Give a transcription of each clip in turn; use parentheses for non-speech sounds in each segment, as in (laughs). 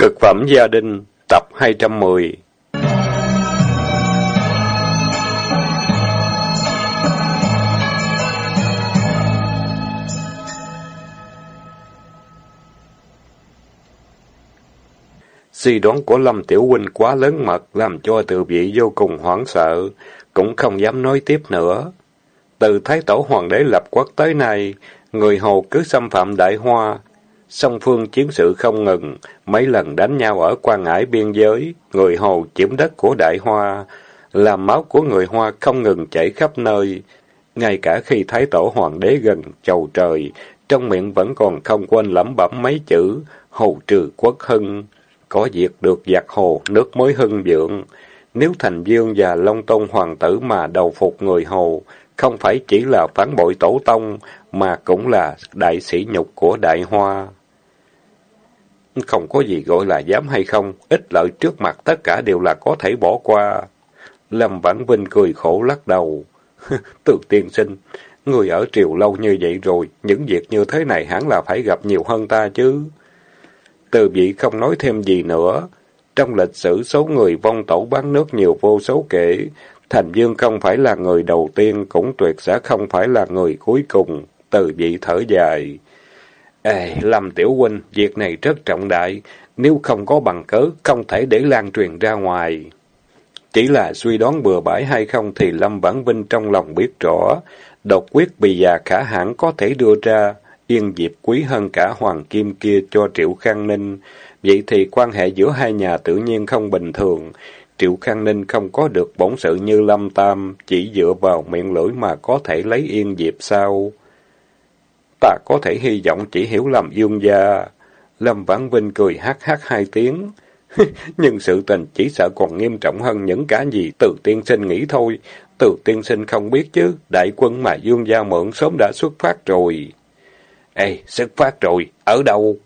Cực phẩm gia đình, tập 210 Suy đoán của Lâm Tiểu Huynh quá lớn mật, làm cho từ vị vô cùng hoảng sợ, cũng không dám nói tiếp nữa. Từ Thái Tổ Hoàng đế lập quốc tới nay, người Hồ cứ xâm phạm Đại Hoa, song phương chiến sự không ngừng, mấy lần đánh nhau ở quan ải biên giới, người Hồ chiếm đất của Đại Hoa, làm máu của người Hoa không ngừng chảy khắp nơi. Ngay cả khi Thái Tổ Hoàng đế gần chầu trời, trong miệng vẫn còn không quên lẩm bẩm mấy chữ, hồ trừ quốc hưng. Có việc được giặc hồ, nước mới hưng vượng. Nếu Thành Dương và Long Tôn Hoàng tử mà đầu phục người Hồ, không phải chỉ là phản bội tổ tông, mà cũng là đại sĩ nhục của Đại Hoa. Không có gì gọi là dám hay không, ít lợi trước mặt tất cả đều là có thể bỏ qua. Lâm Vãn Vinh cười khổ lắc đầu. (laughs) Từ tiên sinh, người ở triều lâu như vậy rồi, những việc như thế này hẳn là phải gặp nhiều hơn ta chứ. Từ vị không nói thêm gì nữa. Trong lịch sử số người vong tổ bán nước nhiều vô số kể, Thành Dương không phải là người đầu tiên, cũng tuyệt sẽ không phải là người cuối cùng. Từ vị thở dài. Ê, Lâm Tiểu Huynh, việc này rất trọng đại, nếu không có bằng cớ, không thể để lan truyền ra ngoài. Chỉ là suy đoán bừa bãi hay không thì Lâm Vãn Vinh trong lòng biết rõ, độc quyết bì già khả hãn có thể đưa ra, yên diệp quý hơn cả hoàng kim kia cho Triệu Khang Ninh. Vậy thì quan hệ giữa hai nhà tự nhiên không bình thường. Triệu Khang Ninh không có được bổn sự như Lâm Tam, chỉ dựa vào miệng lưỡi mà có thể lấy yên diệp sao? Ta có thể hy vọng chỉ hiểu lầm dương gia. Lâm Vãn Vinh cười hát hát hai tiếng. (laughs) Nhưng sự tình chỉ sợ còn nghiêm trọng hơn những cái gì từ tiên sinh nghĩ thôi. Từ tiên sinh không biết chứ, đại quân mà dương gia mượn sớm đã xuất phát rồi. Ê, xuất phát rồi, ở đâu?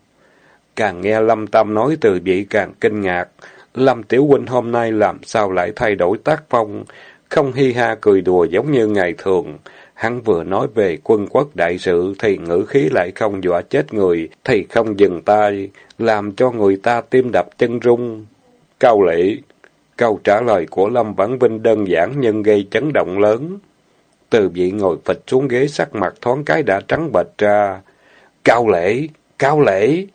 Càng nghe Lâm Tam nói từ vị càng kinh ngạc. Lâm Tiểu Huynh hôm nay làm sao lại thay đổi tác phong, không hi ha cười đùa giống như ngày thường. Hắn vừa nói về quân quốc đại sự thì ngữ khí lại không dọa chết người, thì không dừng tay, làm cho người ta tim đập chân rung. Cao lệ, câu trả lời của Lâm Vãn Vinh đơn giản nhưng gây chấn động lớn. Từ vị ngồi phịch xuống ghế sắc mặt thoáng cái đã trắng bệch ra. Cao lễ, cao lễ!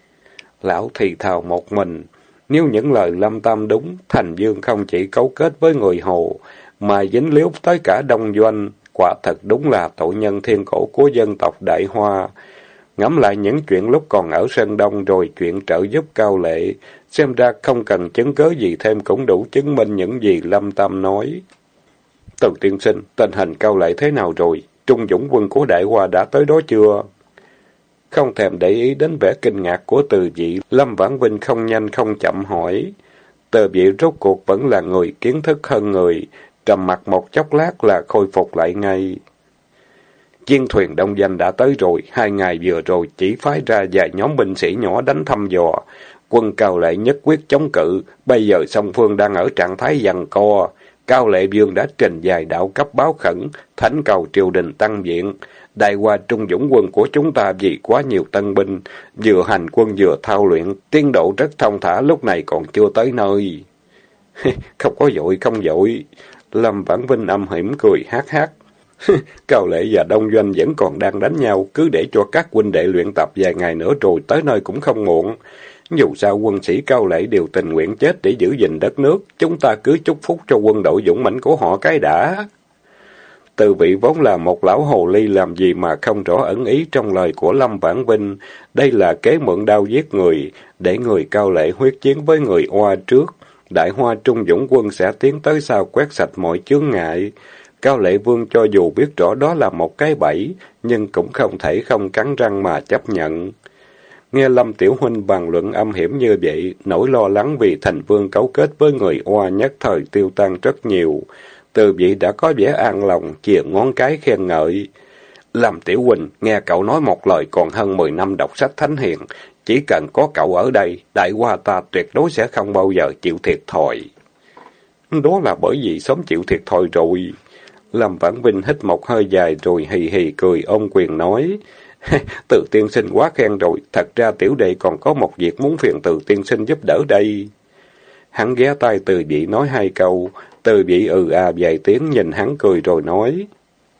Lão thì thào một mình. Nếu những lời Lâm Tam đúng, Thành Dương không chỉ cấu kết với người Hồ, mà dính líu tới cả đông doanh, quả thật đúng là tội nhân thiên cổ của dân tộc Đại Hoa. Ngắm lại những chuyện lúc còn ở Sơn Đông rồi chuyện trợ giúp cao lệ, xem ra không cần chứng cớ gì thêm cũng đủ chứng minh những gì Lâm Tam nói. Tần tiên sinh, tình hình cao lệ thế nào rồi? Trung dũng quân của Đại Hoa đã tới đó chưa? Không thèm để ý đến vẻ kinh ngạc của từ vị, Lâm Vãn Vinh không nhanh không chậm hỏi. Từ vị rốt cuộc vẫn là người kiến thức hơn người, trầm mặt một chốc lát là khôi phục lại ngay. Chiên thuyền đông danh đã tới rồi, hai ngày vừa rồi chỉ phái ra vài nhóm binh sĩ nhỏ đánh thăm dò. Quân Cao Lệ nhất quyết chống cự, bây giờ song phương đang ở trạng thái giằng co. Cao Lệ Dương đã trình dài đạo cấp báo khẩn, thánh cầu triều đình tăng viện. Đại qua trung dũng quân của chúng ta vì quá nhiều tân binh, vừa hành quân vừa thao luyện, tiến độ rất thông thả lúc này còn chưa tới nơi. (laughs) không có dội, không dội. Lâm Vãn Vinh âm hiểm cười hát hát. (laughs) Cao Lệ và Đông Doanh vẫn còn đang đánh nhau, cứ để cho các huynh đệ luyện tập vài ngày nữa rồi tới nơi cũng không muộn. Dù sao quân sĩ Cao Lệ đều tình nguyện chết để giữ gìn đất nước, chúng ta cứ chúc phúc cho quân đội dũng mãnh của họ cái đã. Từ vị vốn là một lão hồ ly làm gì mà không rõ ẩn ý trong lời của Lâm Vãn Vinh. Đây là kế mượn đau giết người, để người Cao Lệ huyết chiến với người Oa trước. Đại Hoa Trung Dũng quân sẽ tiến tới sau quét sạch mọi chướng ngại. Cao Lệ Vương cho dù biết rõ đó là một cái bẫy, nhưng cũng không thể không cắn răng mà chấp nhận. Nghe Lâm Tiểu Huynh bàn luận âm hiểm như vậy, nỗi lo lắng vì thành vương cấu kết với người oa nhất thời tiêu tan rất nhiều. Từ vị đã có vẻ an lòng, chìa ngón cái khen ngợi. Lâm Tiểu Huynh, nghe cậu nói một lời còn hơn 10 năm đọc sách thánh hiền, chỉ cần có cậu ở đây, đại hoa ta tuyệt đối sẽ không bao giờ chịu thiệt thòi. Đó là bởi vì sớm chịu thiệt thòi rồi. Lâm Vãn Vinh hít một hơi dài rồi hì hì cười ôm quyền nói. (laughs) từ tiên sinh quá khen rồi, thật ra tiểu đệ còn có một việc muốn phiền từ tiên sinh giúp đỡ đây. Hắn ghé tay từ vị nói hai câu, từ vị ừ à vài tiếng nhìn hắn cười rồi nói.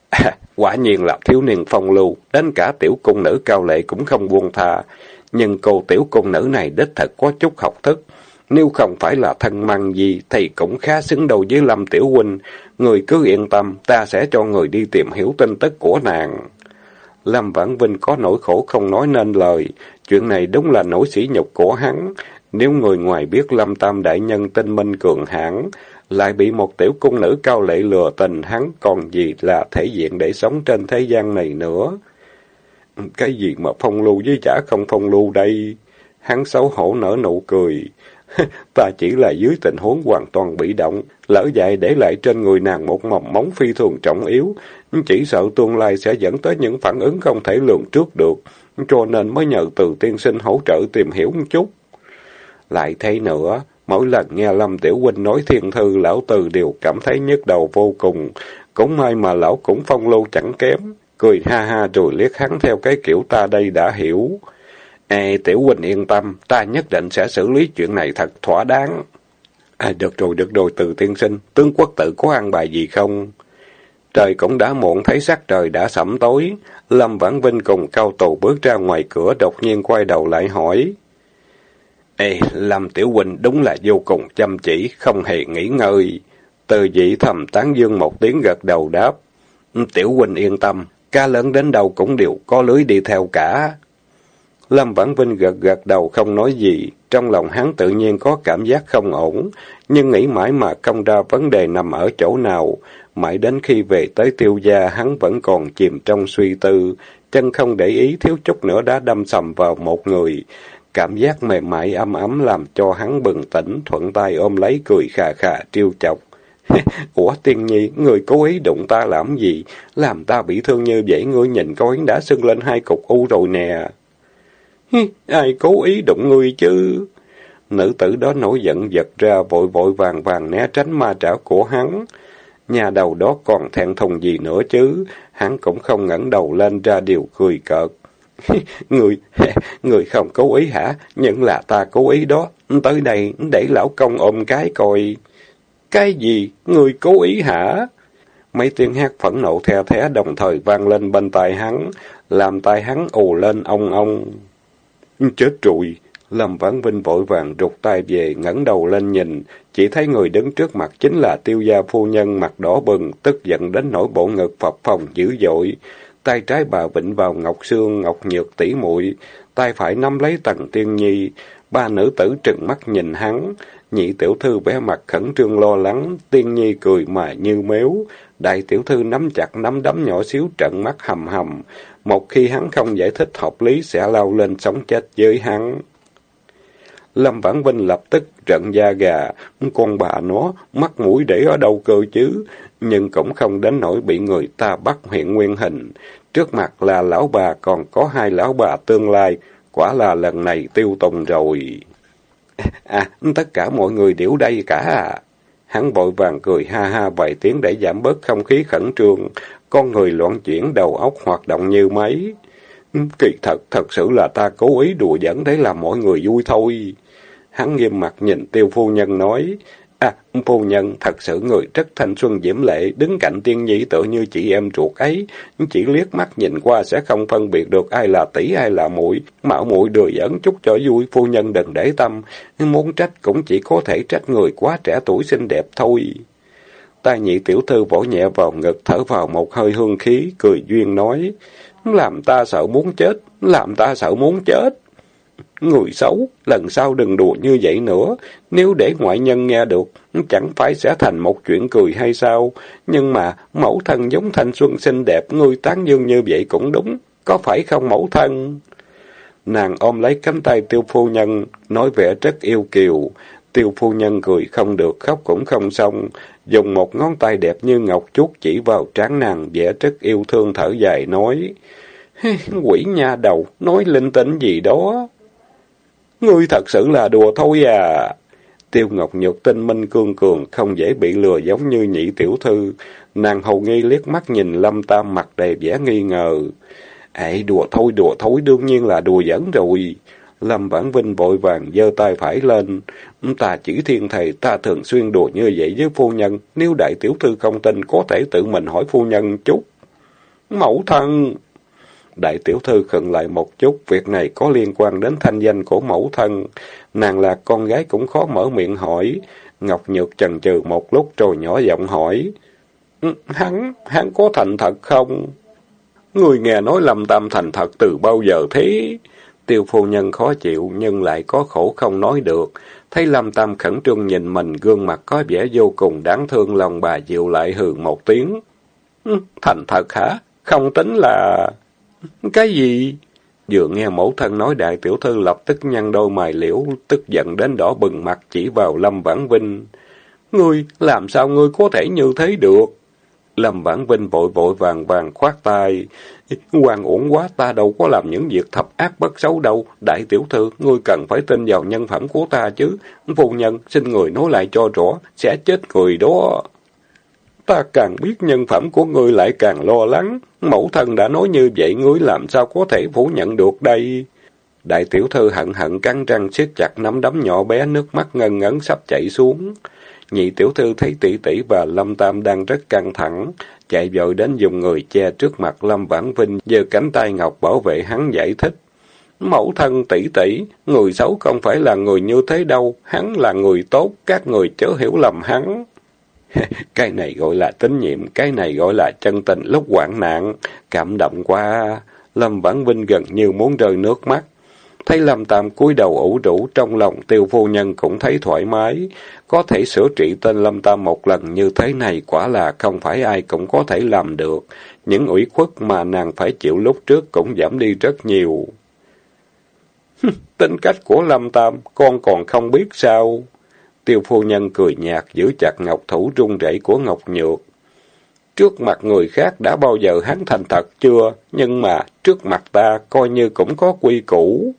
À, (laughs) quả nhiên là thiếu niên phong lưu, đến cả tiểu cung nữ cao lệ cũng không buông tha. Nhưng cô tiểu cung nữ này đích thật có chút học thức. Nếu không phải là thân mang gì, thì cũng khá xứng đầu với Lâm Tiểu Huynh. Người cứ yên tâm, ta sẽ cho người đi tìm hiểu tin tức của nàng. Lâm Vãn Vinh có nỗi khổ không nói nên lời. Chuyện này đúng là nỗi sỉ nhục của hắn. Nếu người ngoài biết Lâm Tam Đại Nhân tinh minh cường hãn lại bị một tiểu cung nữ cao lệ lừa tình, hắn còn gì là thể diện để sống trên thế gian này nữa. Cái gì mà phong lưu với chả không phong lưu đây? Hắn xấu hổ nở nụ cười. (laughs) ta chỉ là dưới tình huống hoàn toàn bị động, lỡ dại để lại trên người nàng một mầm móng phi thường trọng yếu, chỉ sợ tương lai sẽ dẫn tới những phản ứng không thể lường trước được, cho nên mới nhờ từ tiên sinh hỗ trợ tìm hiểu một chút. Lại thấy nữa, mỗi lần nghe Lâm Tiểu Huynh nói thiên thư, lão từ đều cảm thấy nhức đầu vô cùng, cũng may mà lão cũng phong lưu chẳng kém, cười ha ha rồi liếc hắn theo cái kiểu ta đây đã hiểu. Ê, Tiểu Huynh yên tâm, ta nhất định sẽ xử lý chuyện này thật thỏa đáng. À, được rồi, được rồi, từ tiên sinh, tướng quốc tự có ăn bài gì không? Trời cũng đã muộn, thấy sắc trời đã sẫm tối. Lâm Vãn Vinh cùng cao tù bước ra ngoài cửa, đột nhiên quay đầu lại hỏi. Ê, Lâm Tiểu Huynh đúng là vô cùng chăm chỉ, không hề nghỉ ngơi. Từ dĩ thầm tán dương một tiếng gật đầu đáp. Tiểu Huynh yên tâm, cá lớn đến đâu cũng đều có lưới đi theo cả. Lâm Vãn Vinh gật gật đầu không nói gì, trong lòng hắn tự nhiên có cảm giác không ổn, nhưng nghĩ mãi mà không ra vấn đề nằm ở chỗ nào, mãi đến khi về tới tiêu gia hắn vẫn còn chìm trong suy tư, chân không để ý thiếu chút nữa đã đâm sầm vào một người. Cảm giác mềm mại ấm ấm làm cho hắn bừng tỉnh, thuận tay ôm lấy cười khà khà triêu chọc. (laughs) Ủa tiên nhi, người cố ý đụng ta làm gì? Làm ta bị thương như vậy, ngươi nhìn coi đã sưng lên hai cục u rồi nè. Ai cố ý đụng ngươi chứ? Nữ tử đó nổi giận giật ra vội vội vàng vàng né tránh ma trảo của hắn. Nhà đầu đó còn thẹn thùng gì nữa chứ? Hắn cũng không ngẩng đầu lên ra điều cười cợt. người, (laughs) người không cố ý hả? Nhưng là ta cố ý đó. Tới đây để lão công ôm cái coi. Cái gì? Người cố ý hả? Mấy tiếng hát phẫn nộ theo thé đồng thời vang lên bên tai hắn, làm tai hắn ù lên ong ong. Chết trụi! Lâm Vãn Vinh vội vàng rụt tay về, ngẩng đầu lên nhìn, chỉ thấy người đứng trước mặt chính là tiêu gia phu nhân mặt đỏ bừng, tức giận đến nỗi bộ ngực phập phồng dữ dội. Tay trái bà vịnh vào Ngọc Sương, Ngọc Nhược tỷ muội tay phải nắm lấy Tần Tiên Nhi. Ba nữ tử trừng mắt nhìn hắn, nhị tiểu thư vẻ mặt khẩn trương lo lắng, Tiên Nhi cười mà như méo, đại tiểu thư nắm chặt nắm đấm nhỏ xíu trận mắt hầm hầm. Một khi hắn không giải thích hợp lý sẽ lao lên sống chết với hắn. Lâm Vãn Vinh lập tức trận da gà, con bà nó, mắt mũi để ở đâu cơ chứ, nhưng cũng không đến nỗi bị người ta bắt hiện nguyên hình. Trước mặt là lão bà còn có hai lão bà tương lai, quả là lần này tiêu tùng rồi. À, tất cả mọi người đều đây cả à. Hắn vội vàng cười ha ha vài tiếng để giảm bớt không khí khẩn trương, con người loạn chuyển đầu óc hoạt động như máy. Ừ, kỳ thật, thật sự là ta cố ý đùa dẫn để làm mọi người vui thôi. Hắn nghiêm mặt nhìn tiêu phu nhân nói, À, phu nhân, thật sự người rất thanh xuân diễm lệ, đứng cạnh tiên nhi tự như chị em ruột ấy, chỉ liếc mắt nhìn qua sẽ không phân biệt được ai là tỷ ai là muội, mạo muội đùa dẫn chút cho vui, phu nhân đừng để tâm, muốn trách cũng chỉ có thể trách người quá trẻ tuổi xinh đẹp thôi. Tai nhị tiểu thư vỗ nhẹ vào ngực thở vào một hơi hương khí, cười duyên nói, làm ta sợ muốn chết, làm ta sợ muốn chết. Người xấu, lần sau đừng đùa như vậy nữa. Nếu để ngoại nhân nghe được, chẳng phải sẽ thành một chuyện cười hay sao? Nhưng mà, mẫu thân giống thanh xuân xinh đẹp, ngươi tán dương như vậy cũng đúng. Có phải không mẫu thân? Nàng ôm lấy cánh tay tiêu phu nhân, nói vẻ rất yêu kiều. Tiêu phu nhân cười không được, khóc cũng không xong. Dùng một ngón tay đẹp như ngọc chút chỉ vào trán nàng, vẻ rất yêu thương thở dài nói. Quỷ nha đầu, nói linh tinh gì đó. Ngươi thật sự là đùa thôi à. Tiêu Ngọc Nhược tinh minh cương cường, không dễ bị lừa giống như nhị tiểu thư. Nàng hầu nghi liếc mắt nhìn Lâm Tam mặt đầy vẻ nghi ngờ. Ê, đùa thôi, đùa thôi, đương nhiên là đùa giỡn rồi. Lâm Vãn Vinh vội vàng giơ tay phải lên. Ta chỉ thiên thầy, ta thường xuyên đùa như vậy với phu nhân. Nếu đại tiểu thư không tin, có thể tự mình hỏi phu nhân chút. Mẫu thân! Đại tiểu thư khựng lại một chút, việc này có liên quan đến thanh danh của mẫu thân. Nàng là con gái cũng khó mở miệng hỏi. Ngọc Nhược chần chừ một lúc rồi nhỏ giọng hỏi. Ừ, hắn, hắn có thành thật không? Người nghe nói lầm Tam thành thật từ bao giờ thế? Tiêu phu nhân khó chịu nhưng lại có khổ không nói được. Thấy Lâm Tam khẩn trương nhìn mình, gương mặt có vẻ vô cùng đáng thương lòng bà dịu lại hừ một tiếng. Ừ, thành thật hả? Không tính là... Cái gì? Vừa nghe mẫu thân nói đại tiểu thư lập tức nhăn đôi mày liễu, tức giận đến đỏ bừng mặt chỉ vào Lâm Vãn Vinh. Ngươi, làm sao ngươi có thể như thế được? Lâm Vãn Vinh vội vội vàng vàng khoát tay. Hoàng uổng quá, ta đâu có làm những việc thập ác bất xấu đâu. Đại tiểu thư, ngươi cần phải tin vào nhân phẩm của ta chứ. Phu nhân, xin người nói lại cho rõ, sẽ chết người đó. Ta càng biết nhân phẩm của ngươi lại càng lo lắng. Mẫu thân đã nói như vậy, ngươi làm sao có thể phủ nhận được đây? Đại tiểu thư hận hận cắn răng siết chặt nắm đấm nhỏ bé, nước mắt ngân ngấn sắp chảy xuống. Nhị tiểu thư thấy tỷ tỷ và Lâm Tam đang rất căng thẳng, chạy vội đến dùng người che trước mặt Lâm Vãn Vinh, giơ cánh tay ngọc bảo vệ hắn giải thích. Mẫu thân tỷ tỷ, người xấu không phải là người như thế đâu, hắn là người tốt, các người chớ hiểu lầm hắn. (laughs) cái này gọi là tín nhiệm, cái này gọi là chân tình lúc hoạn nạn, cảm động quá. Lâm Vãn Vinh gần như muốn rơi nước mắt. Thấy Lâm Tam cúi đầu ủ rũ trong lòng tiêu phu nhân cũng thấy thoải mái. Có thể sửa trị tên Lâm Tam một lần như thế này quả là không phải ai cũng có thể làm được. Những ủy khuất mà nàng phải chịu lúc trước cũng giảm đi rất nhiều. (laughs) Tính cách của Lâm Tam, con còn không biết sao. Tiêu phu nhân cười nhạt giữ chặt ngọc thủ run rẩy của Ngọc Nhược. Trước mặt người khác đã bao giờ hắn thành thật chưa, nhưng mà trước mặt ta coi như cũng có quy củ.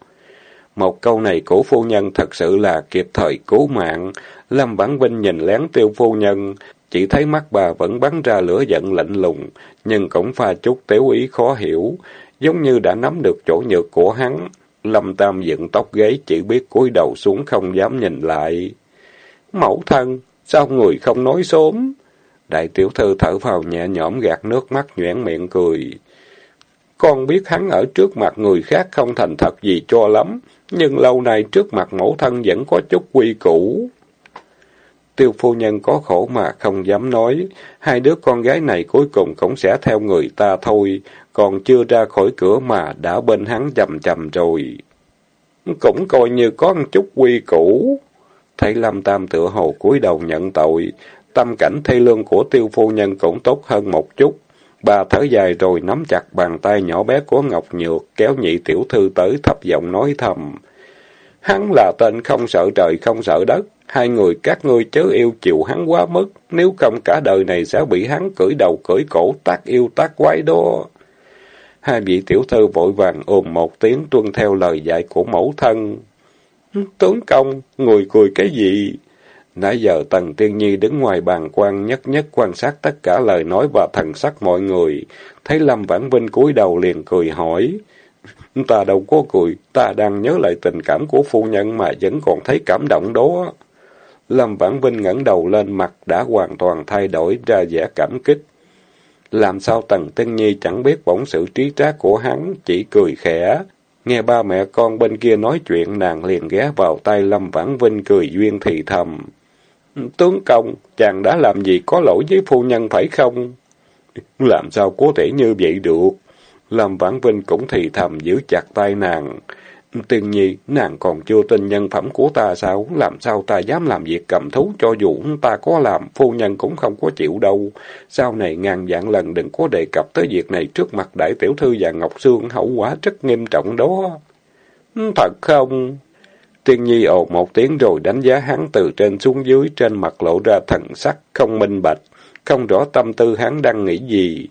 Một câu này của phu nhân thật sự là kịp thời cứu mạng. Lâm Vãn Vinh nhìn lén tiêu phu nhân, chỉ thấy mắt bà vẫn bắn ra lửa giận lạnh lùng, nhưng cũng pha chút tiểu ý khó hiểu, giống như đã nắm được chỗ nhược của hắn. Lâm Tam dựng tóc gáy chỉ biết cúi đầu xuống không dám nhìn lại. Mẫu thân, sao người không nói sớm? Đại tiểu thư thở vào nhẹ nhõm gạt nước mắt nhoẻn miệng cười. Con biết hắn ở trước mặt người khác không thành thật gì cho lắm, nhưng lâu nay trước mặt mẫu thân vẫn có chút quy củ. Tiêu phu nhân có khổ mà không dám nói, hai đứa con gái này cuối cùng cũng sẽ theo người ta thôi, còn chưa ra khỏi cửa mà đã bên hắn chầm chầm rồi. Cũng coi như có một chút quy củ. Thấy Lâm Tam tựa hồ cúi đầu nhận tội, tâm cảnh thay lương của tiêu phu nhân cũng tốt hơn một chút. Bà thở dài rồi nắm chặt bàn tay nhỏ bé của Ngọc Nhược, kéo nhị tiểu thư tới thấp giọng nói thầm. Hắn là tên không sợ trời không sợ đất, hai người các ngươi chớ yêu chịu hắn quá mức, nếu không cả đời này sẽ bị hắn cưỡi đầu cưỡi cổ tác yêu tác quái đó. Hai vị tiểu thư vội vàng ôm một tiếng tuân theo lời dạy của mẫu thân. Tướng công, ngồi cười cái gì? Nãy giờ Tần Tiên Nhi đứng ngoài bàn quan nhất nhất quan sát tất cả lời nói và thần sắc mọi người. Thấy Lâm Vãn Vinh cúi đầu liền cười hỏi. Ta đâu có cười, ta đang nhớ lại tình cảm của phu nhân mà vẫn còn thấy cảm động đó. Lâm Vãn Vinh ngẩng đầu lên mặt đã hoàn toàn thay đổi ra vẻ cảm kích. Làm sao Tần Tiên Nhi chẳng biết bổng sự trí trác của hắn, chỉ cười khẽ. Nghe ba mẹ con bên kia nói chuyện, nàng liền ghé vào tay Lâm Vãn Vinh cười duyên thì thầm. Tướng công, chàng đã làm gì có lỗi với phu nhân phải không? Làm sao có thể như vậy được? Lâm Vãn Vinh cũng thì thầm giữ chặt tay nàng. Tiên nhi, nàng còn chưa tin nhân phẩm của ta sao? Làm sao ta dám làm việc cầm thú cho dù ta có làm, phu nhân cũng không có chịu đâu. Sau này ngàn dạng lần đừng có đề cập tới việc này trước mặt đại tiểu thư và Ngọc Sương, hậu quả rất nghiêm trọng đó. Ừ, thật không? Tiên nhi ồ một tiếng rồi đánh giá hắn từ trên xuống dưới, trên mặt lộ ra thần sắc, không minh bạch, không rõ tâm tư hắn đang nghĩ gì.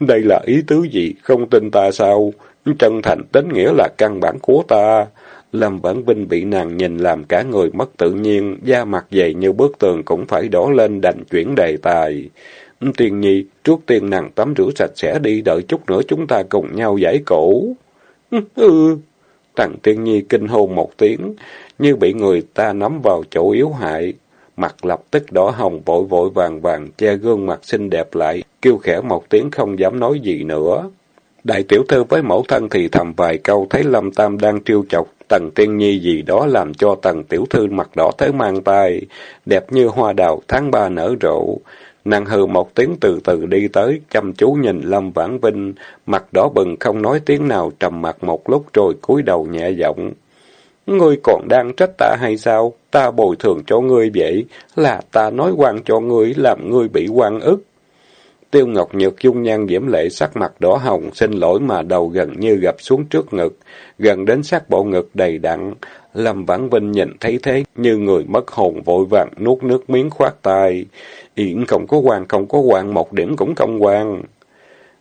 Đây là ý tứ gì, không tin ta sao? Chân thành tính nghĩa là căn bản của ta. Lâm Vãn Vinh bị nàng nhìn làm cả người mất tự nhiên, da mặt dày như bức tường cũng phải đổ lên đành chuyển đề tài. tiên nhi, trước tiên nàng tắm rửa sạch sẽ đi, đợi chút nữa chúng ta cùng nhau giải cổ. (laughs) Ừ. Tằng tiên nhi kinh hồn một tiếng, như bị người ta nắm vào chỗ yếu hại. Mặt lập tức đỏ hồng vội vội vàng vàng, che gương mặt xinh đẹp lại, kêu khẽ một tiếng không dám nói gì nữa. Đại tiểu thư với mẫu thân thì thầm vài câu thấy Lâm Tam đang trêu chọc, Tần Tiên Nhi gì đó làm cho Tần tiểu thư mặt đỏ tới mang tay, đẹp như hoa đào tháng ba nở rộ. Nàng hừ một tiếng từ từ đi tới, chăm chú nhìn Lâm Vãn Vinh, mặt đỏ bừng không nói tiếng nào, trầm mặt một lúc rồi cúi đầu nhẹ giọng. Ngươi còn đang trách ta hay sao? Ta bồi thường cho ngươi vậy, là ta nói quan cho ngươi, làm ngươi bị quan ức. Tiêu Ngọc Nhược dung nhan diễm lệ sắc mặt đỏ hồng, xin lỗi mà đầu gần như gập xuống trước ngực, gần đến sát bộ ngực đầy đặn. Lâm Vãn Vinh nhìn thấy thế, như người mất hồn vội vàng nuốt nước miếng khoát tay. Yển không có quan, không có quan, một điểm cũng không quan.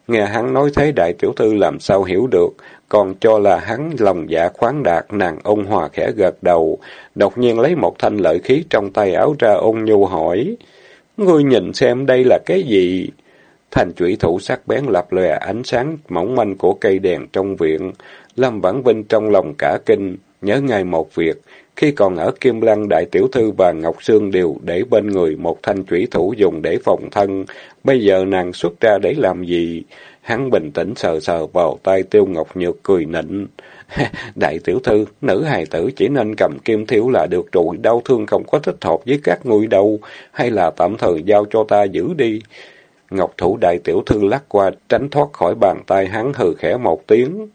Nghe hắn nói thế đại tiểu thư làm sao hiểu được, còn cho là hắn lòng dạ khoáng đạt, nàng ôn hòa khẽ gật đầu, đột nhiên lấy một thanh lợi khí trong tay áo ra ôn nhu hỏi. Ngươi nhìn xem đây là cái gì? Thành chủy thủ sắc bén lập lòe ánh sáng mỏng manh của cây đèn trong viện. Lâm Vãn Vinh trong lòng cả kinh, nhớ ngay một việc. Khi còn ở Kim Lăng, Đại Tiểu Thư và Ngọc Sương đều để bên người một thanh chủy thủ dùng để phòng thân. Bây giờ nàng xuất ra để làm gì? Hắn bình tĩnh sờ sờ vào tay Tiêu Ngọc Nhược cười nịnh. (laughs) Đại Tiểu Thư, nữ hài tử chỉ nên cầm kim thiếu là được rồi, đau thương không có thích hợp với các ngươi đâu. Hay là tạm thời giao cho ta giữ đi. Ngọc thủ đại tiểu thư lắc qua, tránh thoát khỏi bàn tay hắn hừ khẽ một tiếng.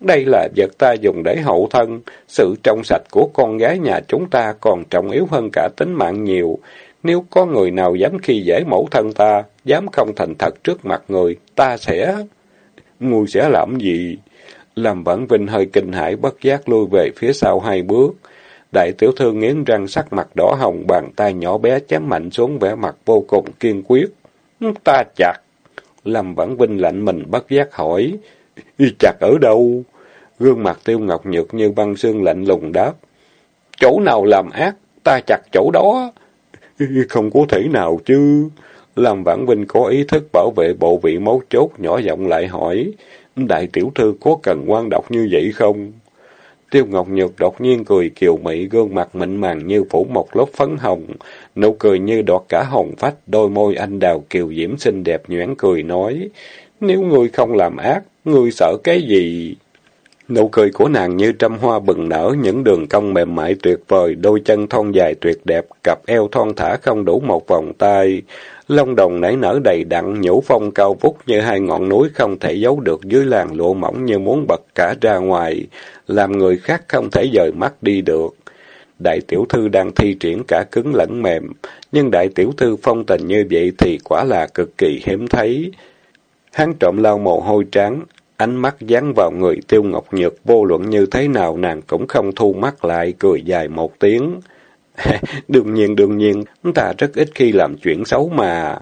Đây là vật ta dùng để hậu thân, sự trong sạch của con gái nhà chúng ta còn trọng yếu hơn cả tính mạng nhiều. Nếu có người nào dám khi dễ mẫu thân ta, dám không thành thật trước mặt người, ta sẽ... Ngươi sẽ làm gì? Làm vẫn vinh hơi kinh hãi bất giác lui về phía sau hai bước. Đại tiểu thư nghiến răng sắc mặt đỏ hồng, bàn tay nhỏ bé chém mạnh xuống vẻ mặt vô cùng kiên quyết. Ta chặt. Lâm Vãn Vinh lạnh mình bất giác hỏi. Chặt ở đâu? Gương mặt tiêu ngọc nhược như băng xương lạnh lùng đáp. Chỗ nào làm ác, ta chặt chỗ đó. Không có thể nào chứ. Lâm Vãn Vinh có ý thức bảo vệ bộ vị mấu chốt, nhỏ giọng lại hỏi. Đại tiểu thư có cần quan đọc như vậy không? Tiêu Ngọc Nhược đột nhiên cười kiều mị, gương mặt mịn màng như phủ một lớp phấn hồng, nụ cười như đọt cả hồng phách, đôi môi anh đào kiều diễm xinh đẹp nhoẻn cười nói, nếu ngươi không làm ác, ngươi sợ cái gì? Nụ cười của nàng như trăm hoa bừng nở, những đường cong mềm mại tuyệt vời, đôi chân thon dài tuyệt đẹp, cặp eo thon thả không đủ một vòng tay. Lông đồng nảy nở đầy đặn, nhũ phong cao vút như hai ngọn núi không thể giấu được dưới làn lụa mỏng như muốn bật cả ra ngoài, làm người khác không thể dời mắt đi được. Đại tiểu thư đang thi triển cả cứng lẫn mềm, nhưng đại tiểu thư phong tình như vậy thì quả là cực kỳ hiếm thấy. Hắn trộm lau mồ hôi trắng, ánh mắt dán vào người tiêu ngọc nhược, vô luận như thế nào nàng cũng không thu mắt lại, cười dài một tiếng. (laughs) đương nhiên, đương nhiên, ta rất ít khi làm chuyện xấu mà.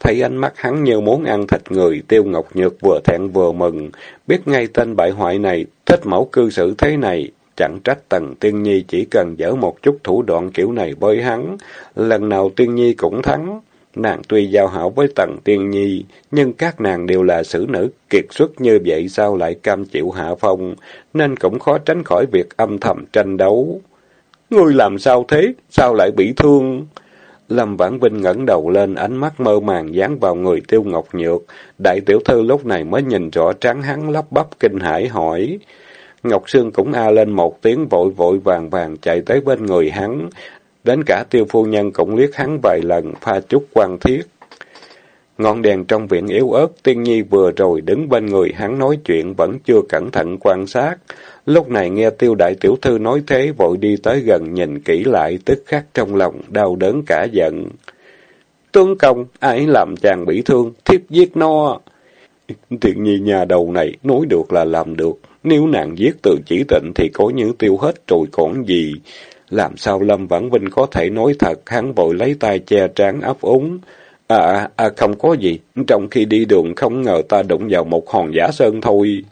Thấy ánh mắt hắn như muốn ăn thịt người, tiêu ngọc nhược vừa thẹn vừa mừng, biết ngay tên bại hoại này, thích mẫu cư xử thế này, chẳng trách tần tiên nhi chỉ cần dở một chút thủ đoạn kiểu này với hắn, lần nào tiên nhi cũng thắng. Nàng tuy giao hảo với tần tiên nhi, nhưng các nàng đều là xử nữ kiệt xuất như vậy sao lại cam chịu hạ phong, nên cũng khó tránh khỏi việc âm thầm tranh đấu. Ngươi làm sao thế? Sao lại bị thương? Lâm Vãn Vinh ngẩng đầu lên, ánh mắt mơ màng dán vào người Tiêu Ngọc Nhược. Đại tiểu thư lúc này mới nhìn rõ trắng hắn lắp bắp kinh hãi hỏi. Ngọc Sương cũng a lên một tiếng vội vội vàng vàng chạy tới bên người hắn. Đến cả tiêu phu nhân cũng liếc hắn vài lần, pha chút quan thiết. Ngọn đèn trong viện yếu ớt, tiên nhi vừa rồi đứng bên người hắn nói chuyện vẫn chưa cẩn thận quan sát. Lúc này nghe tiêu đại tiểu thư nói thế vội đi tới gần nhìn kỹ lại tức khắc trong lòng đau đớn cả giận. Tướng công, ai làm chàng bị thương, thiếp giết no. Tiện nhi nhà đầu này nói được là làm được, nếu nàng giết từ chỉ tịnh thì có như tiêu hết rồi còn gì. Làm sao Lâm Vãn Vinh có thể nói thật, hắn vội lấy tay che trán ấp úng. À, à, không có gì, trong khi đi đường không ngờ ta đụng vào một hòn giả sơn thôi.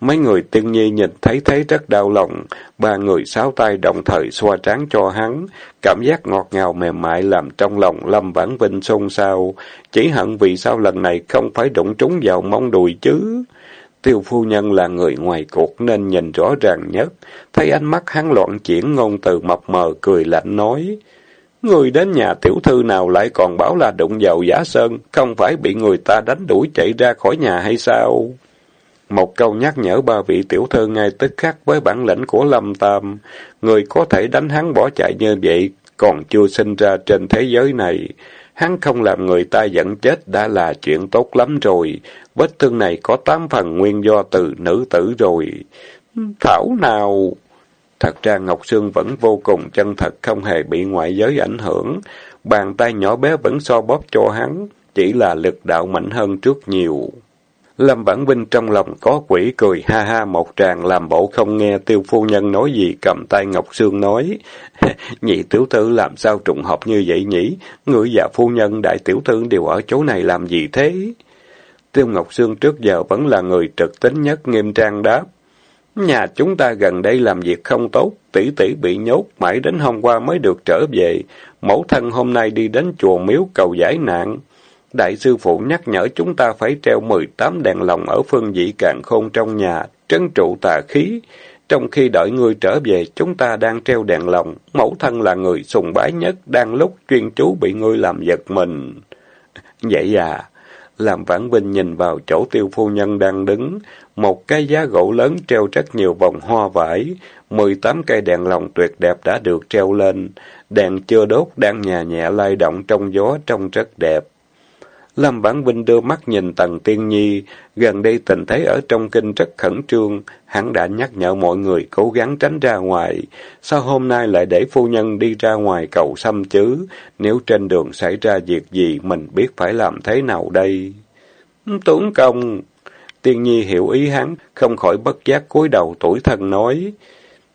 Mấy người tiên nhi nhìn thấy thấy rất đau lòng, ba người sáu tay đồng thời xoa trán cho hắn, cảm giác ngọt ngào mềm mại làm trong lòng Lâm Vãn Vinh xôn xao, chỉ hận vì sao lần này không phải đụng trúng vào mong đùi chứ. Tiêu phu nhân là người ngoài cuộc nên nhìn rõ ràng nhất, thấy ánh mắt hắn loạn chuyển ngôn từ mập mờ cười lạnh nói. Người đến nhà tiểu thư nào lại còn bảo là đụng vào giả sơn, không phải bị người ta đánh đuổi chạy ra khỏi nhà hay sao? Một câu nhắc nhở ba vị tiểu thư ngay tức khắc với bản lĩnh của Lâm Tam. Người có thể đánh hắn bỏ chạy như vậy, còn chưa sinh ra trên thế giới này. Hắn không làm người ta giận chết đã là chuyện tốt lắm rồi. Vết thương này có tám phần nguyên do từ nữ tử rồi. Thảo nào... Thật ra Ngọc Sương vẫn vô cùng chân thật, không hề bị ngoại giới ảnh hưởng. Bàn tay nhỏ bé vẫn so bóp cho hắn, chỉ là lực đạo mạnh hơn trước nhiều. Lâm Vãn Vinh trong lòng có quỷ cười ha ha một tràng làm bộ không nghe tiêu phu nhân nói gì cầm tay Ngọc Sương nói. (laughs) Nhị tiểu thư làm sao trùng hợp như vậy nhỉ? Người và phu nhân đại tiểu thư đều ở chỗ này làm gì thế? Tiêu Ngọc Sương trước giờ vẫn là người trực tính nhất nghiêm trang đáp. Nhà chúng ta gần đây làm việc không tốt, tỷ tỷ bị nhốt, mãi đến hôm qua mới được trở về. Mẫu thân hôm nay đi đến chùa miếu cầu giải nạn. Đại sư phụ nhắc nhở chúng ta phải treo 18 đèn lồng ở phương vị càng khôn trong nhà, trấn trụ tà khí. Trong khi đợi người trở về, chúng ta đang treo đèn lồng. Mẫu thân là người sùng bái nhất, đang lúc chuyên chú bị ngươi làm giật mình. Vậy à, làm vãn vinh nhìn vào chỗ tiêu phu nhân đang đứng, một cái giá gỗ lớn treo rất nhiều vòng hoa vải, mười tám cây đèn lồng tuyệt đẹp đã được treo lên, đèn chưa đốt đang nhà nhẹ lay động trong gió trông rất đẹp. Lâm bản Vinh đưa mắt nhìn Tần Tiên Nhi, gần đây tình thế ở trong kinh rất khẩn trương, hắn đã nhắc nhở mọi người cố gắng tránh ra ngoài. Sao hôm nay lại để phu nhân đi ra ngoài cầu xăm chứ? Nếu trên đường xảy ra việc gì, mình biết phải làm thế nào đây? Tướng công! Tiên Nhi hiểu ý hắn, không khỏi bất giác cúi đầu tuổi thân nói.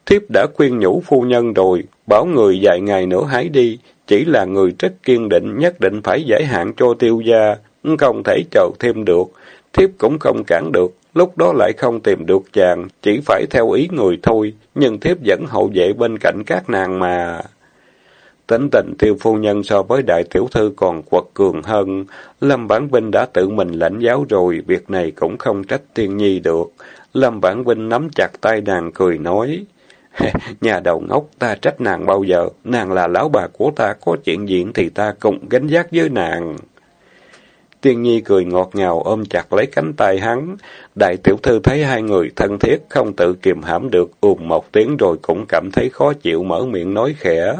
Thiếp đã khuyên nhủ phu nhân rồi, bảo người vài ngày nữa hãy đi, chỉ là người rất kiên định, nhất định phải giải hạn cho tiêu gia, không thể chờ thêm được, thiếp cũng không cản được, lúc đó lại không tìm được chàng, chỉ phải theo ý người thôi, nhưng thiếp vẫn hậu vệ bên cạnh các nàng mà. Tính tình tiêu phu nhân so với đại tiểu thư còn quật cường hơn, Lâm Bản Vinh đã tự mình lãnh giáo rồi, việc này cũng không trách tiên nhi được. Lâm Bản Vinh nắm chặt tay nàng cười nói, (laughs) Nhà đầu ngốc, ta trách nàng bao giờ, nàng là lão bà của ta, có chuyện diện thì ta cùng gánh giác với nàng. Tiên Nhi cười ngọt ngào ôm chặt lấy cánh tay hắn. Đại tiểu thư thấy hai người thân thiết, không tự kiềm hãm được, ùm một tiếng rồi cũng cảm thấy khó chịu mở miệng nói khẽ.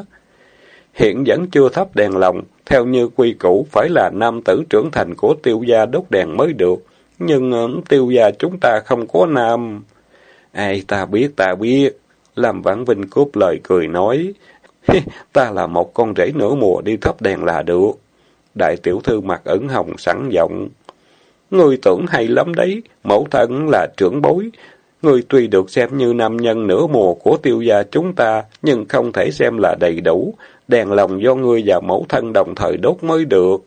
Hiện vẫn chưa thắp đèn lồng, theo như quy củ phải là nam tử trưởng thành của tiêu gia đốt đèn mới được. Nhưng tiêu gia chúng ta không có nam. Ai ta biết, ta biết làm Vãn Vinh cúp lời cười nói, ta là một con rể nửa mùa đi thắp đèn là được. Đại tiểu thư mặt ẩn hồng sẵn giọng. Người tưởng hay lắm đấy, mẫu thân là trưởng bối. Người tuy được xem như nam nhân nửa mùa của tiêu gia chúng ta, nhưng không thể xem là đầy đủ. Đèn lòng do ngươi và mẫu thân đồng thời đốt mới được.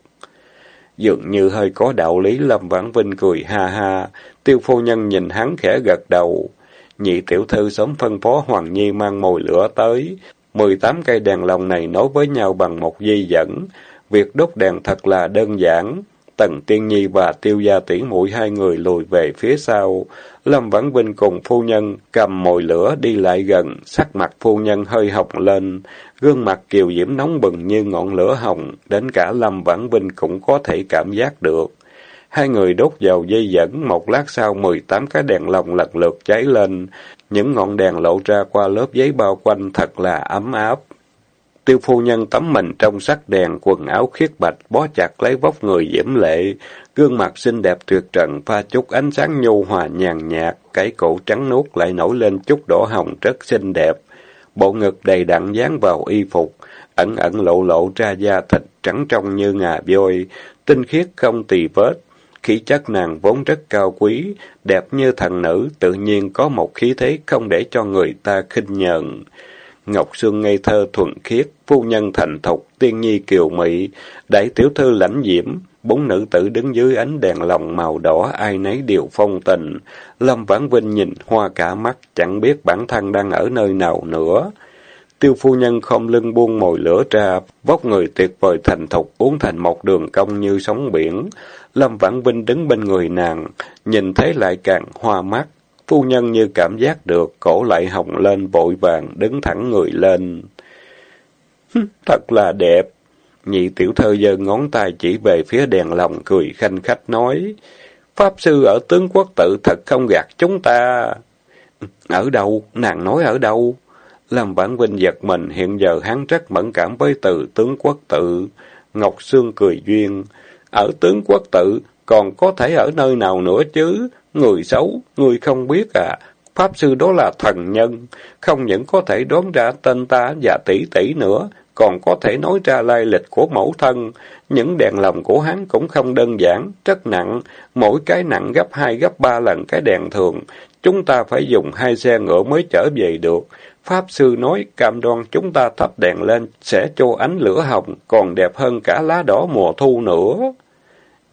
Dường như hơi có đạo lý Lâm Vãn Vinh cười ha ha, tiêu phu nhân nhìn hắn khẽ gật đầu. Nhị tiểu thư sớm phân phó Hoàng Nhi mang mồi lửa tới. mười tám cây đèn lồng này nối với nhau bằng một dây dẫn. Việc đốt đèn thật là đơn giản. Tần Tiên Nhi và Tiêu Gia tỷ muội hai người lùi về phía sau. Lâm Vãn Vinh cùng phu nhân cầm mồi lửa đi lại gần, sắc mặt phu nhân hơi hồng lên, gương mặt kiều diễm nóng bừng như ngọn lửa hồng, đến cả Lâm Vãn Vinh cũng có thể cảm giác được. Hai người đốt vào dây dẫn, một lát sau mười tám cái đèn lồng lật lượt cháy lên. Những ngọn đèn lộ ra qua lớp giấy bao quanh thật là ấm áp. Tiêu phu nhân tắm mình trong sắc đèn, quần áo khiết bạch, bó chặt lấy vóc người diễm lệ, gương mặt xinh đẹp tuyệt trần, pha chút ánh sáng nhu hòa nhàn nhạt, cái cổ trắng nuốt lại nổi lên chút đỏ hồng rất xinh đẹp. Bộ ngực đầy đặn dán vào y phục, ẩn ẩn lộ lộ ra da thịt trắng trong như ngà voi, tinh khiết không tì vết, Khí chất nàng vốn rất cao quý, đẹp như thần nữ, tự nhiên có một khí thế không để cho người ta khinh nhờn. Ngọc Sương ngây thơ thuần khiết, phu nhân thành thục, tiên nhi kiều mỹ, đại tiểu thư lãnh diễm, bốn nữ tử đứng dưới ánh đèn lồng màu đỏ, ai nấy đều phong tình. Lâm Vãn Vinh nhìn hoa cả mắt, chẳng biết bản thân đang ở nơi nào nữa. Tiêu phu nhân không lưng buông mồi lửa ra, vóc người tuyệt vời thành thục uống thành một đường cong như sóng biển. Lâm Vãn Vinh đứng bên người nàng, nhìn thấy lại càng hoa mắt. Phu nhân như cảm giác được, cổ lại hồng lên vội vàng, đứng thẳng người lên. Thật là đẹp. Nhị tiểu thơ giơ ngón tay chỉ về phía đèn lồng cười khanh khách nói. Pháp sư ở tướng quốc tự thật không gạt chúng ta. Ở đâu? Nàng nói ở đâu? Lâm bản Vinh giật mình, hiện giờ hắn rất mẫn cảm với từ tướng quốc tự. Ngọc Sương cười duyên. Ở tướng quốc tự, còn có thể ở nơi nào nữa chứ? Người xấu, người không biết à? Pháp sư đó là thần nhân, không những có thể đoán ra tên ta và tỷ tỷ nữa, còn có thể nói ra lai lịch của mẫu thân. Những đèn lồng của hắn cũng không đơn giản, rất nặng, mỗi cái nặng gấp hai gấp ba lần cái đèn thường. Chúng ta phải dùng hai xe ngựa mới trở về được. Pháp sư nói cam đoan chúng ta thắp đèn lên sẽ cho ánh lửa hồng, còn đẹp hơn cả lá đỏ mùa thu nữa.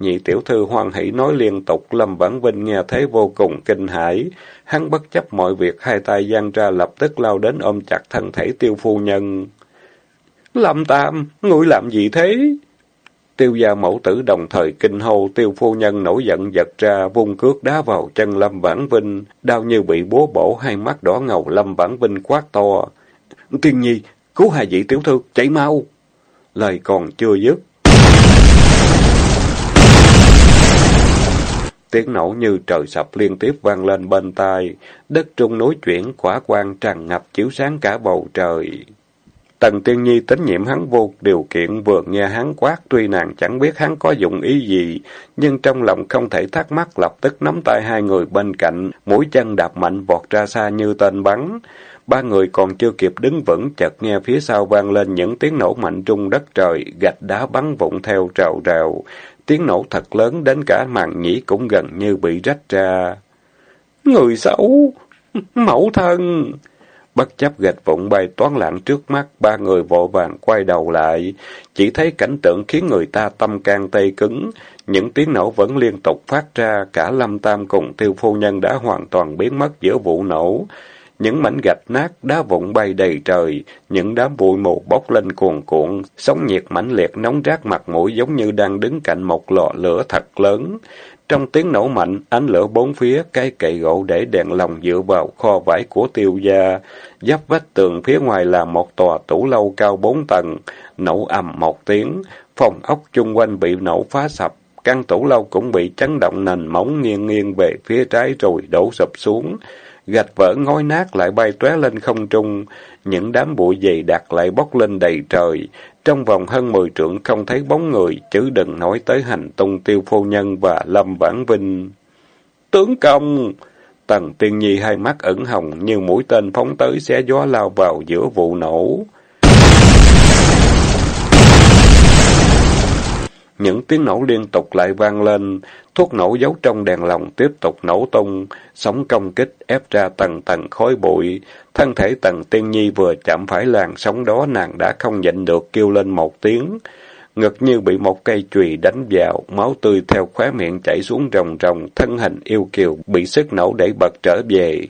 Nhị tiểu thư hoan hỷ nói liên tục, Lâm Bản Vinh nghe thấy vô cùng kinh hãi. Hắn bất chấp mọi việc, hai tay giang ra lập tức lao đến ôm chặt thân thể tiêu phu nhân. Lâm Tam, ngươi làm gì thế? Tiêu gia mẫu tử đồng thời kinh hô, tiêu phu nhân nổi giận giật ra, vung cước đá vào chân Lâm Vãn Vinh, đau như bị bố bổ, hai mắt đỏ ngầu Lâm Vãn Vinh quát to. Tiên nhi, cứu hai vị tiểu thư, chạy mau! Lời còn chưa dứt. Tiếng nổ như trời sập liên tiếp vang lên bên tai, đất trung núi chuyển, quả quang tràn ngập chiếu sáng cả bầu trời. Tần Tiên Nhi tín nhiệm hắn vô điều kiện vừa nghe hắn quát tuy nàng chẳng biết hắn có dụng ý gì, nhưng trong lòng không thể thắc mắc lập tức nắm tay hai người bên cạnh, mũi chân đạp mạnh vọt ra xa như tên bắn. Ba người còn chưa kịp đứng vững, chợt nghe phía sau vang lên những tiếng nổ mạnh trung đất trời, gạch đá bắn vụn theo trào rào. Tiếng nổ thật lớn đến cả màn nhĩ cũng gần như bị rách ra. Người xấu! (laughs) Mẫu thân! Bất chấp gạch vụn bay toán lạng trước mắt, ba người vội vàng quay đầu lại. Chỉ thấy cảnh tượng khiến người ta tâm can tê cứng. Những tiếng nổ vẫn liên tục phát ra, cả Lâm Tam cùng tiêu phu nhân đã hoàn toàn biến mất giữa vụ nổ. Những mảnh gạch nát, đá vụn bay đầy trời, những đám bụi mù bốc lên cuồn cuộn, sóng nhiệt mãnh liệt nóng rát mặt mũi giống như đang đứng cạnh một lò lửa thật lớn. Trong tiếng nổ mạnh, ánh lửa bốn phía, cái cậy gỗ để đèn lồng dựa vào kho vải của tiêu gia. Giáp vách tường phía ngoài là một tòa tủ lâu cao bốn tầng, nổ ầm một tiếng, phòng ốc chung quanh bị nổ phá sập. Căn tủ lâu cũng bị chấn động nền móng nghiêng nghiêng về phía trái rồi đổ sụp xuống. Gạch vỡ ngói nát lại bay tóe lên không trung, những đám bụi dày đặc lại bốc lên đầy trời. Trong vòng hơn mười trượng không thấy bóng người, chứ đừng nói tới hành tung tiêu phu nhân và Lâm Vãn Vinh. Tướng công! Tần Tiên Nhi hai mắt ẩn hồng như mũi tên phóng tới xé gió lao vào giữa vụ nổ. Những tiếng nổ liên tục lại vang lên, thuốc nổ giấu trong đèn lồng tiếp tục nổ tung, sóng công kích ép ra tầng tầng khói bụi. Thân thể tầng tiên nhi vừa chạm phải làn sóng đó nàng đã không nhịn được kêu lên một tiếng. Ngực như bị một cây chùy đánh vào, máu tươi theo khóe miệng chảy xuống ròng ròng, thân hình yêu kiều bị sức nổ đẩy bật trở về.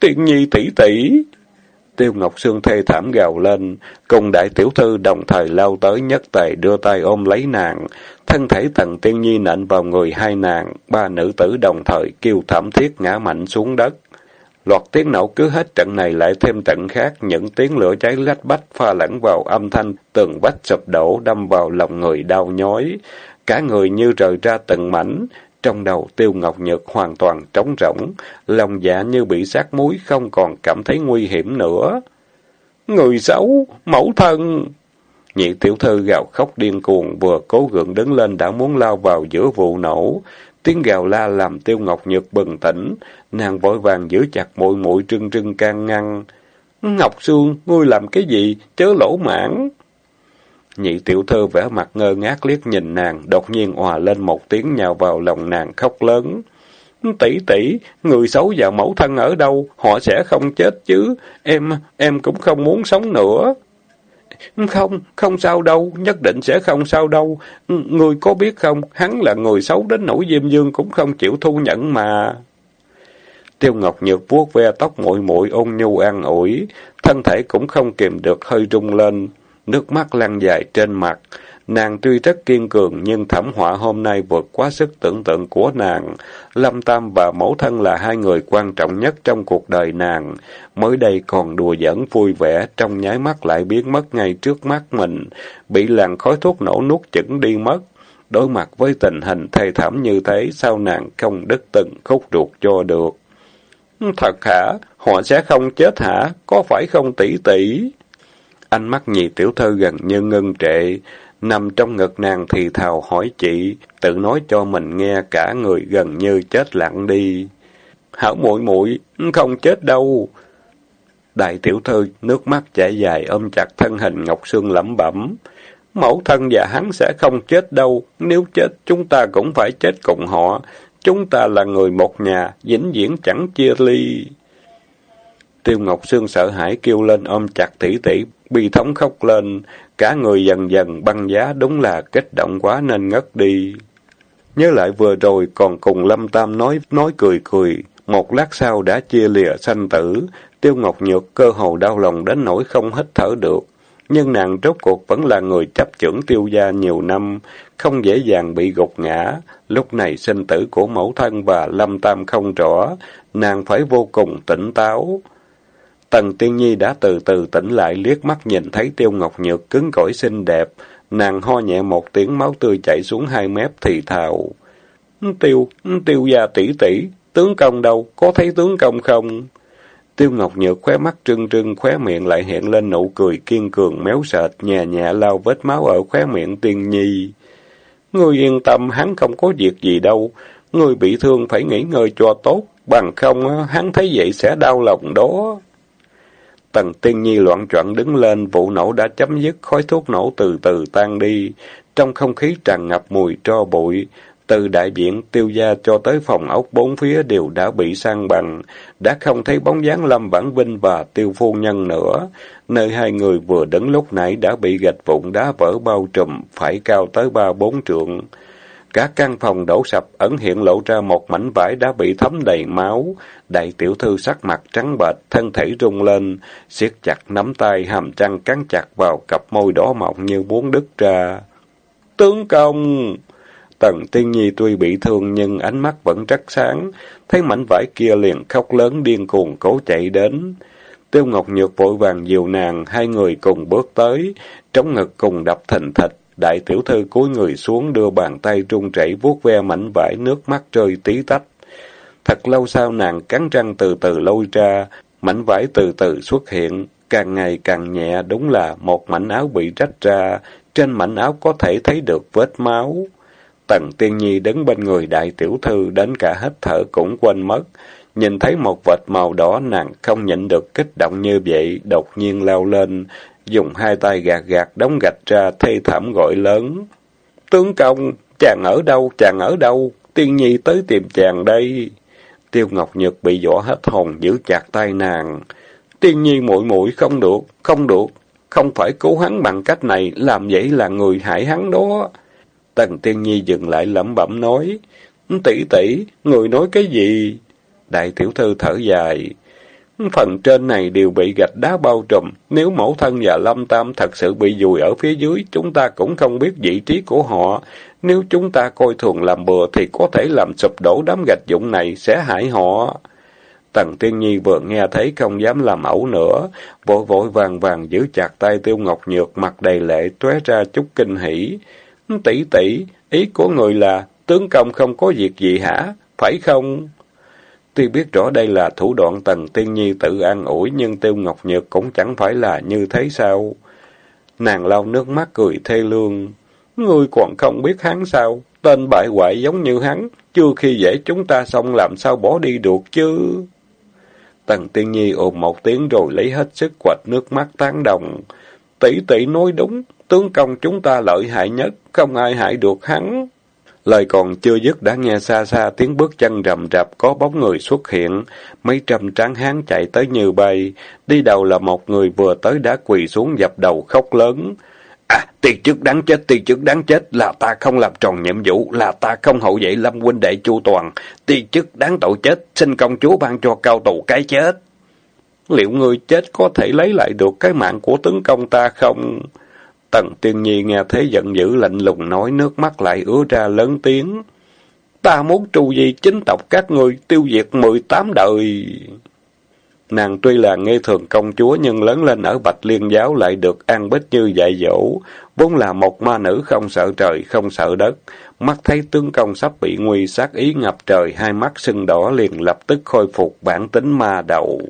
Tiên nhi tỷ tỷ! Tiêu Ngọc Sương thê thảm gào lên, cùng đại tiểu thư đồng thời lao tới nhất tề đưa tay ôm lấy nàng. Thân thể tần tiên nhi nện vào người hai nàng, ba nữ tử đồng thời kêu thảm thiết ngã mạnh xuống đất. Loạt tiếng nổ cứ hết trận này lại thêm trận khác, những tiếng lửa cháy lách bách pha lẫn vào âm thanh, tường bách sụp đổ đâm vào lòng người đau nhói. Cả người như rời ra từng mảnh, trong đầu tiêu ngọc nhược hoàn toàn trống rỗng, lòng dạ như bị sát muối không còn cảm thấy nguy hiểm nữa. Người xấu, mẫu thân! Nhị tiểu thư gào khóc điên cuồng vừa cố gượng đứng lên đã muốn lao vào giữa vụ nổ. Tiếng gào la làm tiêu ngọc nhược bừng tỉnh, nàng vội vàng giữ chặt mũi mũi trưng trưng can ngăn. Ngọc Sương, ngươi làm cái gì? Chớ lỗ mãn! Nhị tiểu thư vẻ mặt ngơ ngác liếc nhìn nàng, đột nhiên òa lên một tiếng nhào vào lòng nàng khóc lớn. Tỷ tỷ, người xấu và mẫu thân ở đâu, họ sẽ không chết chứ, em, em cũng không muốn sống nữa. Không, không sao đâu, nhất định sẽ không sao đâu. Người có biết không, hắn là người xấu đến nỗi Diêm Dương cũng không chịu thu nhận mà. Tiêu Ngọc Nhược vuốt ve tóc muội muội ôn nhu an ủi, thân thể cũng không kìm được hơi rung lên, nước mắt lăn dài trên mặt. Nàng tuy rất kiên cường nhưng thảm họa hôm nay vượt quá sức tưởng tượng của nàng. Lâm Tam và mẫu thân là hai người quan trọng nhất trong cuộc đời nàng. Mới đây còn đùa giỡn vui vẻ, trong nháy mắt lại biến mất ngay trước mắt mình. Bị làn khói thuốc nổ nuốt chửng đi mất. Đối mặt với tình hình thê thảm như thế, sao nàng không đứt từng khúc ruột cho được? Thật hả? Họ sẽ không chết hả? Có phải không tỷ tỷ? Ánh mắt nhị tiểu thư gần như ngưng trệ, nằm trong ngực nàng thì thào hỏi chị, tự nói cho mình nghe cả người gần như chết lặng đi. Hảo muội muội không chết đâu. Đại tiểu thư nước mắt chảy dài ôm chặt thân hình Ngọc Sương lẩm bẩm. Mẫu thân và hắn sẽ không chết đâu, nếu chết chúng ta cũng phải chết cùng họ. Chúng ta là người một nhà, vĩnh viễn chẳng chia ly. Tiêu Ngọc Sương sợ hãi kêu lên ôm chặt tỷ tỷ, bi thống khóc lên, cả người dần dần băng giá đúng là kích động quá nên ngất đi. Nhớ lại vừa rồi còn cùng Lâm Tam nói nói cười cười, một lát sau đã chia lìa sanh tử, Tiêu Ngọc Nhược cơ hồ đau lòng đến nỗi không hít thở được. Nhưng nàng rốt cuộc vẫn là người chấp trưởng tiêu gia nhiều năm, không dễ dàng bị gục ngã. Lúc này sinh tử của mẫu thân và Lâm Tam không rõ, nàng phải vô cùng tỉnh táo. Tần Tiên Nhi đã từ từ tỉnh lại liếc mắt nhìn thấy Tiêu Ngọc Nhược cứng cỏi xinh đẹp, nàng ho nhẹ một tiếng máu tươi chảy xuống hai mép thì thào. Tiêu, tiêu gia tỷ tỷ, tướng công đâu, có thấy tướng công không? Tiêu Ngọc Nhược khóe mắt trưng trưng, khóe miệng lại hiện lên nụ cười kiên cường méo sệt, nhẹ nhẹ lau vết máu ở khóe miệng Tiên Nhi. Ngươi yên tâm, hắn không có việc gì đâu. Ngươi bị thương phải nghỉ ngơi cho tốt, bằng không hắn thấy vậy sẽ đau lòng đó. Tần Tiên Nhi loạn trọn đứng lên, vụ nổ đã chấm dứt, khói thuốc nổ từ từ tan đi. Trong không khí tràn ngập mùi tro bụi, từ đại viện tiêu gia cho tới phòng ốc bốn phía đều đã bị sang bằng, đã không thấy bóng dáng Lâm Vãn Vinh và tiêu phu nhân nữa. Nơi hai người vừa đứng lúc nãy đã bị gạch vụn đá vỡ bao trùm, phải cao tới ba bốn trượng. Các căn phòng đổ sập ẩn hiện lộ ra một mảnh vải đã bị thấm đầy máu. Đại tiểu thư sắc mặt trắng bệch, thân thể rung lên, siết chặt nắm tay hàm răng cắn chặt vào cặp môi đỏ mọng như muốn đứt ra. Tướng công! Tần Tiên Nhi tuy bị thương nhưng ánh mắt vẫn rất sáng, thấy mảnh vải kia liền khóc lớn điên cuồng cố chạy đến. Tiêu Ngọc Nhược vội vàng dìu nàng, hai người cùng bước tới, trống ngực cùng đập thình thịch. Đại tiểu thư cúi người xuống đưa bàn tay trung chảy vuốt ve mảnh vải nước mắt rơi tí tách. Thật lâu sau nàng cắn răng từ từ lôi ra, mảnh vải từ từ xuất hiện, càng ngày càng nhẹ đúng là một mảnh áo bị rách ra, trên mảnh áo có thể thấy được vết máu. Tần Tiên Nhi đứng bên người đại tiểu thư đến cả hết thở cũng quên mất. Nhìn thấy một vệt màu đỏ nàng không nhịn được kích động như vậy, đột nhiên lao lên, dùng hai tay gạt gạt đóng gạch ra thê thảm gọi lớn. Tướng công, chàng ở đâu, chàng ở đâu? Tiên Nhi tới tìm chàng đây. Tiêu Ngọc Nhật bị dọa hết hồn giữ chặt tay nàng. Tiên Nhi muội muội không được, không được, không phải cứu hắn bằng cách này, làm vậy là người hại hắn đó. Tần Tiên Nhi dừng lại lẩm bẩm nói, tỷ tỷ, người nói cái gì? Đại tiểu thư thở dài, phần trên này đều bị gạch đá bao trùm, nếu mẫu thân và lâm tam thật sự bị dùi ở phía dưới, chúng ta cũng không biết vị trí của họ. Nếu chúng ta coi thường làm bừa thì có thể làm sụp đổ đám gạch dụng này, sẽ hại họ. Tần Tiên Nhi vừa nghe thấy không dám làm ẩu nữa, vội vội vàng vàng giữ chặt tay Tiêu Ngọc Nhược mặt đầy lệ tóe ra chút kinh hỉ. Tỷ tỷ, ý của người là tướng công không có việc gì hả? Phải không? Tuy biết rõ đây là thủ đoạn Tần Tiên Nhi tự an ủi nhưng Tiêu Ngọc Nhược cũng chẳng phải là như thế sao? Nàng lau nước mắt cười thê lương. Ngươi còn không biết hắn sao? Tên bại hoại giống như hắn, chưa khi dễ chúng ta xong làm sao bỏ đi được chứ? Tần Tiên Nhi ồn một tiếng rồi lấy hết sức quạch nước mắt tán đồng. Tỷ tỷ nói đúng, tướng công chúng ta lợi hại nhất, không ai hại được hắn. Lời còn chưa dứt đã nghe xa xa tiếng bước chân rầm rạp có bóng người xuất hiện. Mấy trăm tráng hán chạy tới như bay. Đi đầu là một người vừa tới đã quỳ xuống dập đầu khóc lớn. À, tiền chức đáng chết, tiền chức đáng chết, là ta không làm tròn nhiệm vụ, là ta không hậu vệ lâm huynh đệ chu toàn. Tiền chức đáng tội chết, xin công chúa ban cho cao tù cái chết. Liệu người chết có thể lấy lại được cái mạng của tướng công ta không? Tần tiên nhi nghe thế giận dữ lạnh lùng nói nước mắt lại ứa ra lớn tiếng. Ta muốn tru di chính tộc các ngươi tiêu diệt mười tám đời. Nàng tuy là nghe thường công chúa nhưng lớn lên ở Bạch Liên giáo lại được an bích như dạy dỗ, vốn là một ma nữ không sợ trời, không sợ đất. Mắt thấy tướng công sắp bị nguy sát ý ngập trời, hai mắt sưng đỏ liền lập tức khôi phục bản tính ma đầu.